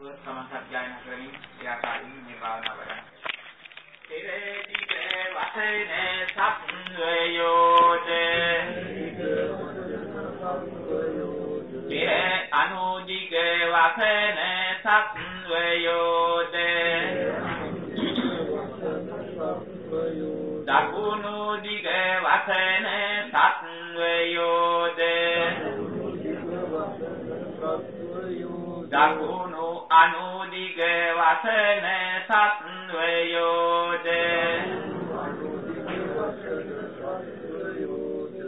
සමහත් ඥාන කරමින් ක්‍රියාකාරී මේ භාවනාව වඩන්න. තිරේතික වසනේ සත්වයෝද තිර අනුදිග වසන සත්වයෝද වසන සත්වයෝද?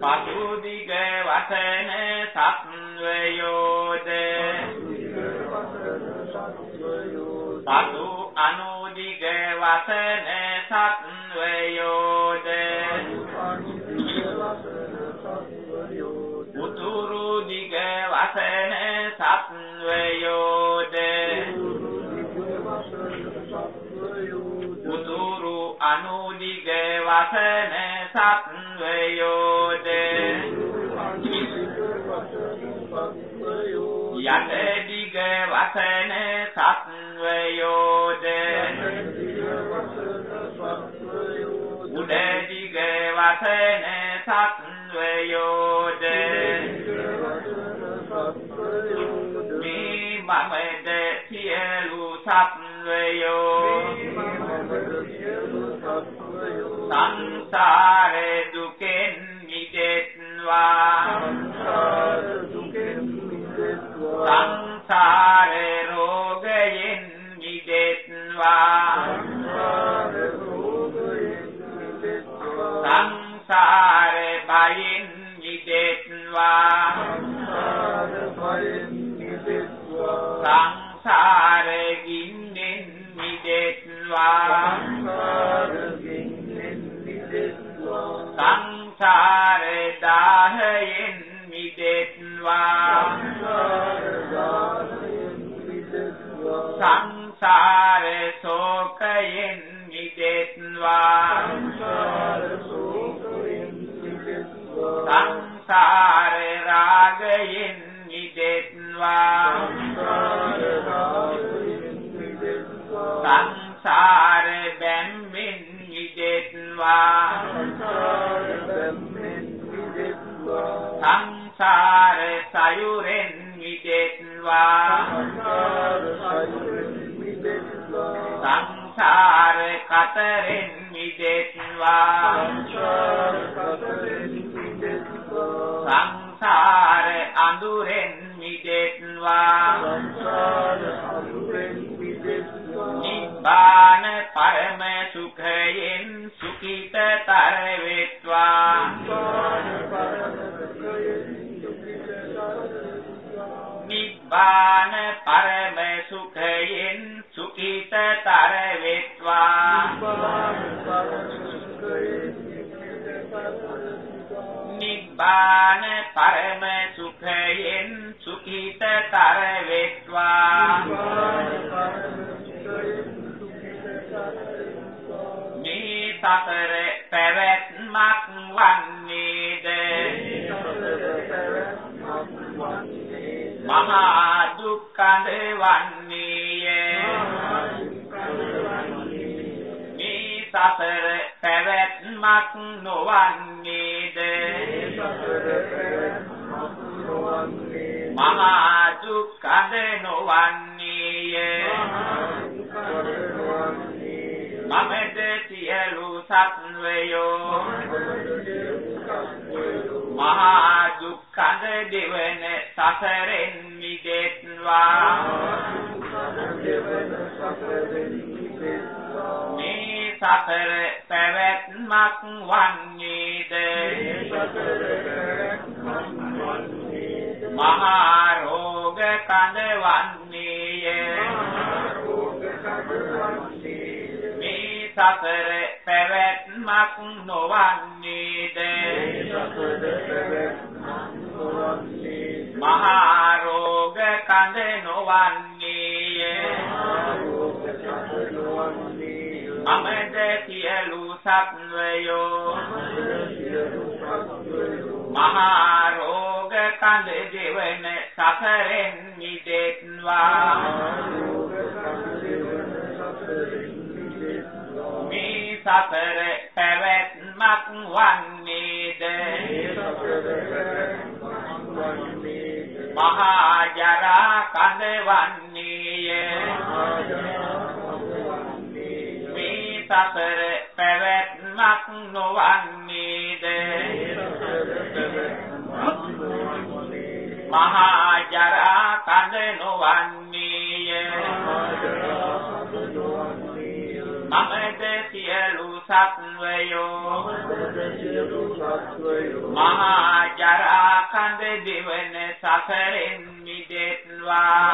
පසු දිග වසන සත්වයෝද? පසු අනුදිග වසන අනුදිග වසන සත්වයෝද යට දිග වසන සත්වයෝද උඩ දිග වසන සත්වයෝද සංසාර මිදෙත්වා මිදෙත්වා සංසාර කතරෙන් මිදෙත්වා සංසාර අඳුරෙන් මිදෙත්වා. සුඛිතතර වෙත්වා නිබ්බාන මේ සතර පැවැත්මක් නොවන්නේද? මහා දුක්ඛඳ නොවන්නේය. මමද සියලු සත්වයෝ මහා දුක්ඛඳ දෙවන සසරෙන් මිදෙත්වා. මේ සසර පැවැත්මක් වන්නේද? මහා රෝග කඳ වන්නේය. මේ සසර පැවැත්මක් නොවන්නේද? මහා රෝග කඳ නොවන්නේය. මමද සියලු සත්වයෝ මහා රෝග කඳ දෙවන සසරෙන් මිදෙත්වා. මේ සසර පැවැත්මක් වන්නේද? මහා ජරා කඳ වන්නේය. මේ සතර පැවැත්මක් නොවන්නේද? මහා ජරා කඳ නොවන්නේය. මමද සියලු සත්වයෝ මහා ජරා කඳ දෙවන සසරෙන් මිදෙත්වා.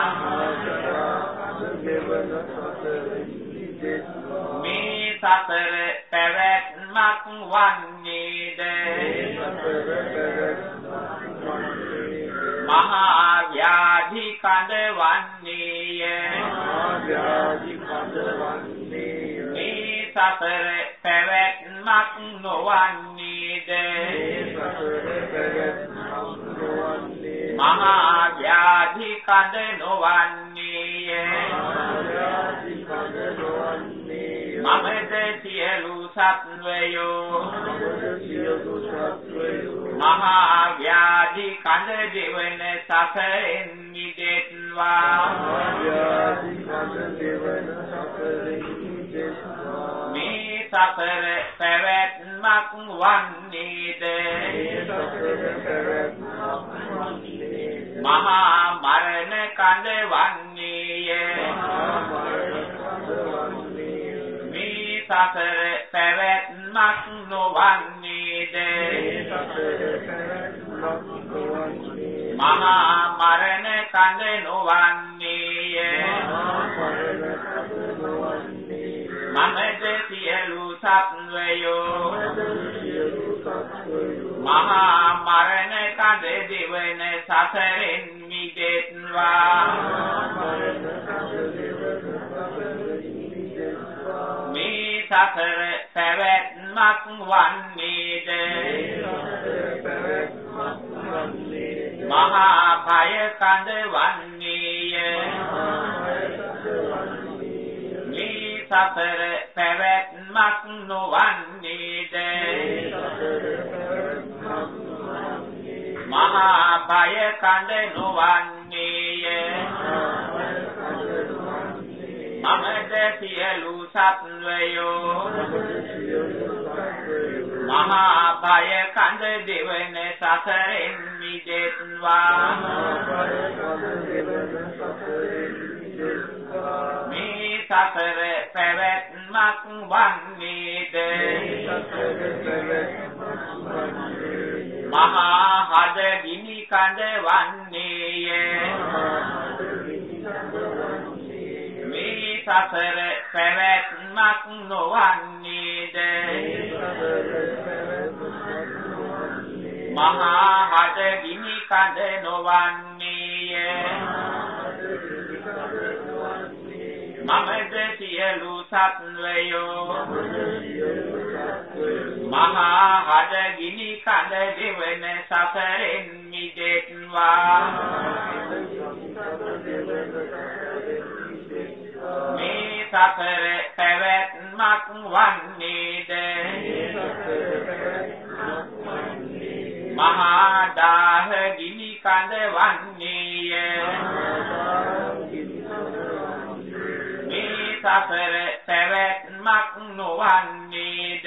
මේ සතර පැවැත්මක් වන්නේද? මහා ව්‍යාධි කඳ වන්නේය මේ සතර පැවැත්මක් නොවන්නේද? මහා ව්‍යාධි කඳ නොවන්නේය සත්වයෝ මහා ව්‍යාධි කඳ දෙවන සසරෙන් මිදෙත්වා. මේ සතර පැවැත්මක් වන්නේද? මහා මරණ කඳ වන්නේය. මේ සතර පැවැත්මක් නොවන්නේද? මහා මරණ කඳ නොවන්නේය. මමද සියලු සත්වයෝ මහා මරණ කඳ දෙවන සසරෙන් මිදෙත්වා. මේ සසර පැවැත්මක් වන්නේද මහා භය කඳ වන්නේය මේ සසර පැවැත්මක් නොවන්නේද මහා භය කඳ නොවන්නේය මමද සියලු සත්වයෝ මහා භය කඳ දෙවන සසරෙන් මිදෙත්වා. මේ සසර පැවැත්මක් වන්නේද? මහා හද ගිනි කඳ වන්නේය. මේ සසර පැවැත්මක් නොවන්නේද? මහා හද ගිනි කඳ නොවන්නේය. මමද සියලු සත්වයෝ මහා හද ගිනි කඳ දෙවන සසරෙන් මිදෙත්වා. මේ සසර පැවැත්මක් වන්නේද ගිනි කඳ වන්නේය මේ සසර පැවැත්මක් නොවන්නේද?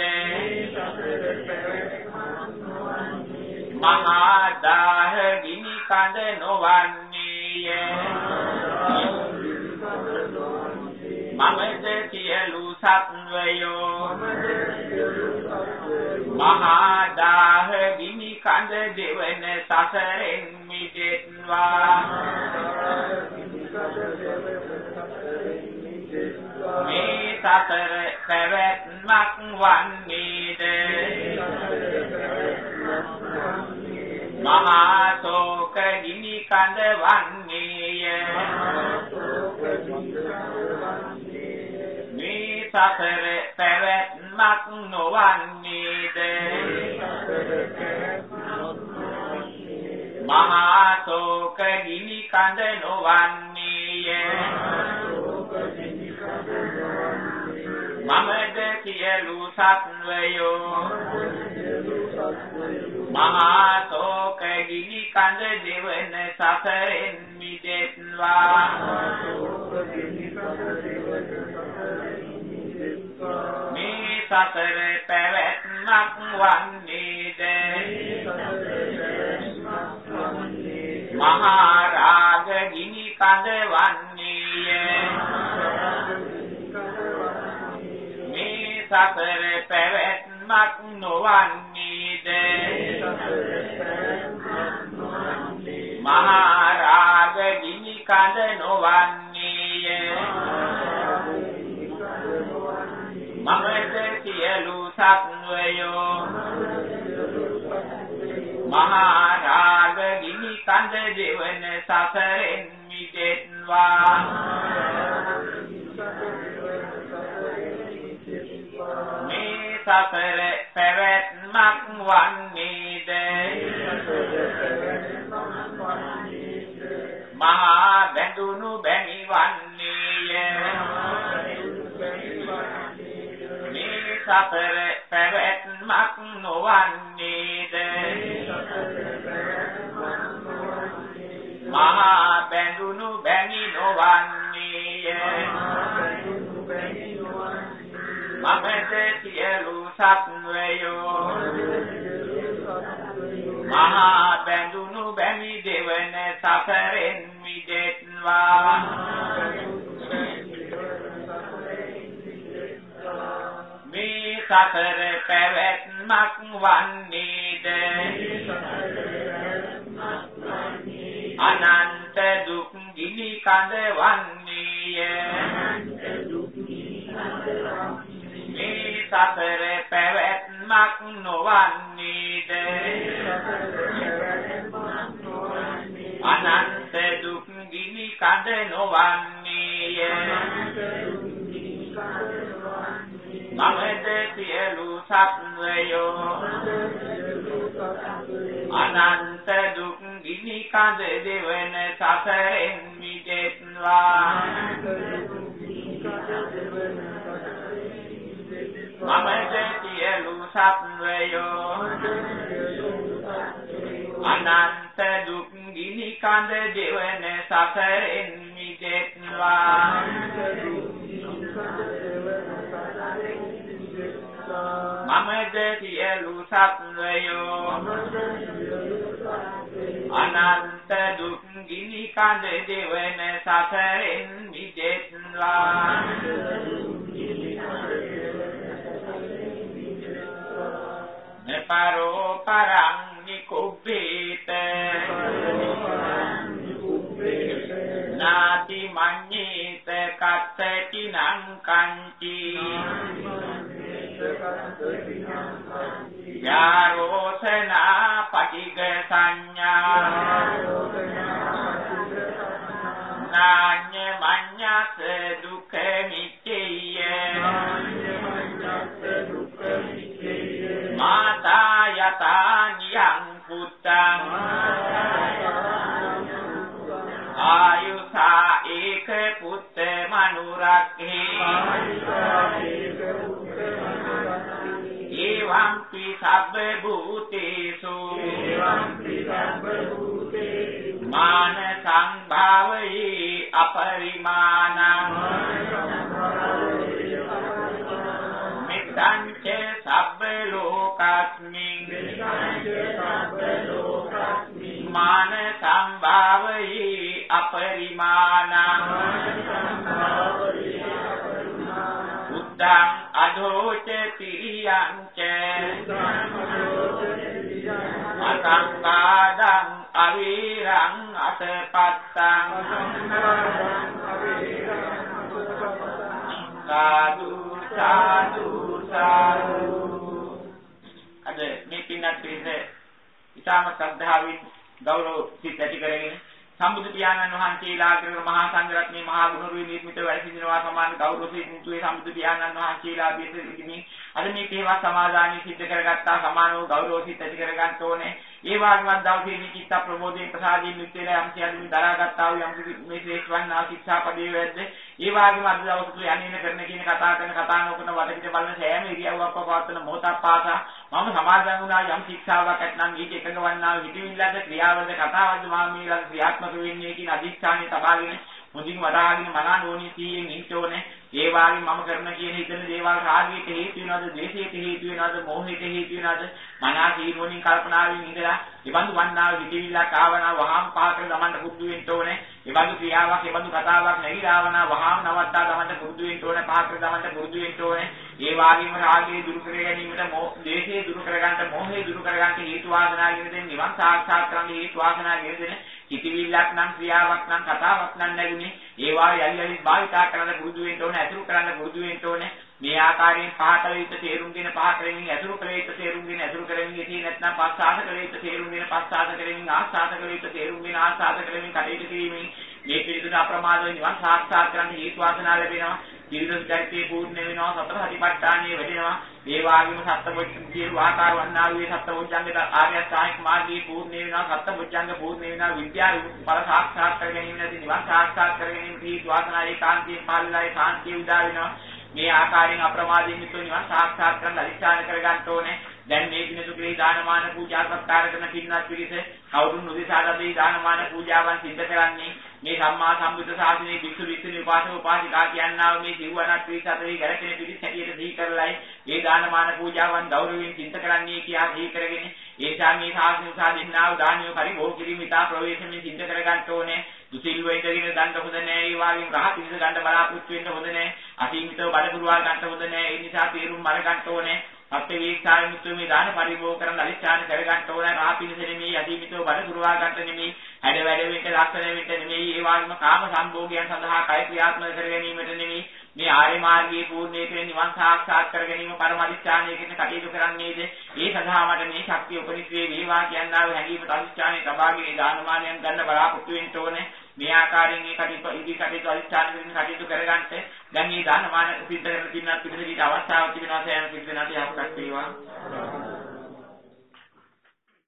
මහා දාහ ගිනි කඳ නොවන්නේය. මමද සියලු සත්වයෝ මහා දාහ ගිනි කඳ දෙවන සසරෙන් මිදෙත්වා මේ සතර පැවැත්මක් වන්නේද මහා ශෝක ගිනි කඳ වන්නේය මේ සතර පැවැත්මක් නොවන්නේද? මහා ශෝක ගිනි කඳ නොවන්නේය මමද සියලු සත්වයෝ මහා ශෝක ගිනි කඳ දෙවන සසරෙන් මිදෙත්වා. මේ සසර පැවැත්මක් වන්නේද? මහා රාග ගිනි කඳ වන්නේය මේ සසර පැවැත්මක් නොවන්නේද? මහා රාග ගිනි කඳ නොවන්නේය. මමද සියලු සත්වයෝ මහා රාග ගිනි කඳ දෙවන සසරෙන් මිදෙත්වා මේ සසර පැවැත්මක් වන්නේද? මහා බැඳුණු බැමි වන්නේය. මේ සසර මහා බැඳුණු බැමි නොවන්නේය මමද සියලු සත්වයෝ මහා බැඳුණු බැමි දෙවන සසරෙන් මිදෙත්වා. මේ සසර පැවැත්මක් වන්නේද දුක් ගිනි කඳ වන්නේය මේ සසර පැවැත්මක් නොවන්නේද? අනන්ත දුක් ගිනි කඳ නොවන්නේය. මමද සියලු සත්වයෝ අනන්ත දුක් ගිනි කඳ දෙවන සසරෙන් මිදෙත්වා. මමද සියලු සත්වයෝ. අනන්ත දුක් ගිනි කඳ දෙවන සසරෙන් මිදෙත්වා. මමද සියලු සත්වයෝ. අනන්ත දුක් ගිනි කඳ දෙවන සසරෙන් මිදෙත්වා. නපරෝ පරං නිකුබ්බේත නාති මඤ්ඤේත කත්තති නං කංචි යාරෝසනා ติเกสัญญานาเนมัญญาเสดุเขมิเกเยมาตายตา ඇති කරගෙන සම්බුදු පියාණන් වහන්සේලා අග්‍ර මහා සංඝරත්නයේ මහා ගුණරුවේ නිර්මිත වැඩ සිටිනවා සමාන ගෞරව සිතුවේ සම්බුදු පියාණන් වහන්සේලා බිහිදිමින් අද මේ තේවා සමාදානිය සිද්ධ කරගත්තා. සමාන වූ ගෞරව සිත් ඇති කරගන්න ඕනේ. ඒ වගේම දවසේ මේ චිත්ත ප්‍රබෝධයෙන් ප්‍රසාදයෙන් යුක්ත වෙලා යම් සියල්ල මේ දරාගත්තා වූ යම් මේ ශ්‍රේෂ්ඨවන්නා ශික්ෂාපදේ වැද්ද ඒ වගේම අද දවස් තුල යන්නේ කරන කියන කතා කරන කතා නොකරන වටපිට බලන සෑම ඉරියව්වක් පවත්වන මොහොතක් පාසා මම සමාදන් වුණා යම් ශික්ෂාවක් නැත්නම් ඊට එකඟ වන්නා හිතවිල්ලද ක්‍රියාවද කතාවද මම මේ ළඟ ක්‍රියාත්මක වෙන්නේ කියන අදිස්ථානය තබාගෙන මුදින් වඩාගෙන මනා නෝනිය සීයෙන් ඉන්න ඕනේ. ඒ වාගේ මම කරන කියන හිතන දේවල් රාගයට හේතු වෙනවද, ද්වේෂයට හේතු වෙනවද, මෝහයට හේතු වෙනවද? මනා සීනෝනින් කල්පනාවෙන් ඉඳලා එවන්දු වන්නාව හිතවිල්ලක් ආවනා වහාම පාකර ගමන්න පුරුදු වෙන්න ඕනේ. එවන්දු ක්‍රියාවක්, එවන්දු කතාවක් නැగిලා ආවනා වහාම නවත්තා ගමන්න පුරුදු වෙන්න ඕනේ. පාකර ගමන්න පුරුදු වෙන්න ඕනේ. ඒ වාගේම රාගය දුරු කර ගැනීමට, ද්වේෂය දුරු කරගන්න, මෝහය දුරු කරගන්න හේතු වාසනා කියන දෙන්නේ නිවන් සාක්ෂාත් කරන්න හේතු වාසනා කියන දෙන්නේ කිතිවිල්ලක් නම් ක්‍රියාවක් නම් කතාවක් නම් නැගුණේ. ඒ වාගේ යලි යලි භාවිතා කරන්න පුරුදු වෙන්න ඕනේ අතුරු කරන්න පුරුදු වෙන්න ඕනේ. මේ ආකාරයෙන් පහත විත තේරුම් ගෙන පහ කරමින් අතුරු කරේට තේරුම් ගෙන අතුරු කරමින් ඉතින් නැත්නම් පස්සාස කරේට තේරුම් ගෙන පස්සාස කරමින් ආස්වාද කරේට තේරුම් ගෙන ආස්වාද කරමින් කටයුතු කිරීමෙන් මේ පිළිතුර අප්‍රමාදව නිවන් සාක්ෂාත් කරන්න හේතු වාසනා ලැබෙනවා. ජීවිත චරිතේ පූර්ණ වෙනවා. සතර සතිපට්ඨානෙ වැඩෙනවා. ඒ වගේම සත්බොජ්ජංගයේ ආකාර වන්නා වූ සත්බොජ්ජංගයට ආර්ය අෂ්ටාංගික මාර්ගයේ පූර්ණ වෙනවා සත්බොජ්ජංග පූර්ණ වෙනවා විද්‍යාව ඵල සාක්ෂාත් කර ගැනීම නැති නිවන් සාක්ෂාත් කර ගැනීම හේතු වාසනා ඒකාන්තයෙන් පාලනයි කාන්තිය උදා වෙනවා. මේ ආකාරයෙන් අප්‍රමාදයෙන් යුතුව නිවන් සාක්ෂාත් කරන්න අධිෂ්ඨාන කරගන්න ඕනේ. දැන් මේ දිනසු කෙරෙහි දානමාන පූජා සත්කාර කරන පින්වත් පිරිස කවුරුන් උදෙසාද දානමාන පූජාවන් සිද්ධ කරන්නේ? මේ සම්මා සම්බුද්ධ ශාසනයේ භික්ෂු භික්ෂුණී උපාසක උපාසිකා කියනවා මේ සිව්වනක් පිරිස අතරේ ගැලපෙන පිරිස හැටියට සිහි කරලයි මේ දානමාන පූජාවන් ගෞරවයෙන් සිද්ධ කරන්නේ කියා සිහි කරගෙන ඒ ශාමී ශාසන සාදින්නා වූ දානිය පරිභෝග කිරීම ඉතා ප්‍රවේශමෙන් සිද්ධ කරගන්න ඕනේ. දුසිල්ව ඉඳගෙන දන්න හොඳ නෑ ඒ වගේම රහ පිළිස ගන්න බලාපොරොත්තු වෙන්න හොඳ නෑ. අසීමිතව බඩ පුරවා ගන්න හොඳ නෑ. ඒ නිසා තීරුම් මර ගන්න ඕනේ. සත්‍ය වේක්ෂාය මුතු මේ දාන පරිභෝග කරන අධිෂ්ඨාන කර ගන්න ඕනේ. රහ පිළිස නෙමෙයි අසීමිතව බඩ පුරවා ගන්න නෙමෙයි. හැඩ වැඩ වෙන්න ලක්ෂණ වෙන්න නෙමෙයි ඒ වගේම කාම සම්භෝගයන් සඳහා කය ක්‍රියාත්මක කර ගැනීමට නෙමෙයි මේ ආර්ය මාර්ගයේ පූර්ණේ කියන නිවන් සාක්ෂාත් කර ගැනීම පරම අධිෂ්ඨානයකින් කටයුතු කරන්නේද? ඒ සඳහා මට මේ ශක්තිය උපනිශ්‍රේ වේවා කියනා වූ හැඟීමට අධිෂ්ඨානයේ තබාගෙන දානමානයන් ගන්න බලාපොරොත්තු වෙන්න ඕනේ. මේ ආකාරයෙන් මේ කටයුතු ඉදි කටයුතු අධිෂ්ඨාන කරගෙන කටයුතු කරගන්න දැන් මේ දානමාන සිද්ධ කරන පින්නත් පිළිදෙලීට අවස්ථාවක් තිබෙනවා සෑම සිද්ධ වෙනාට යහපතක් වේවා.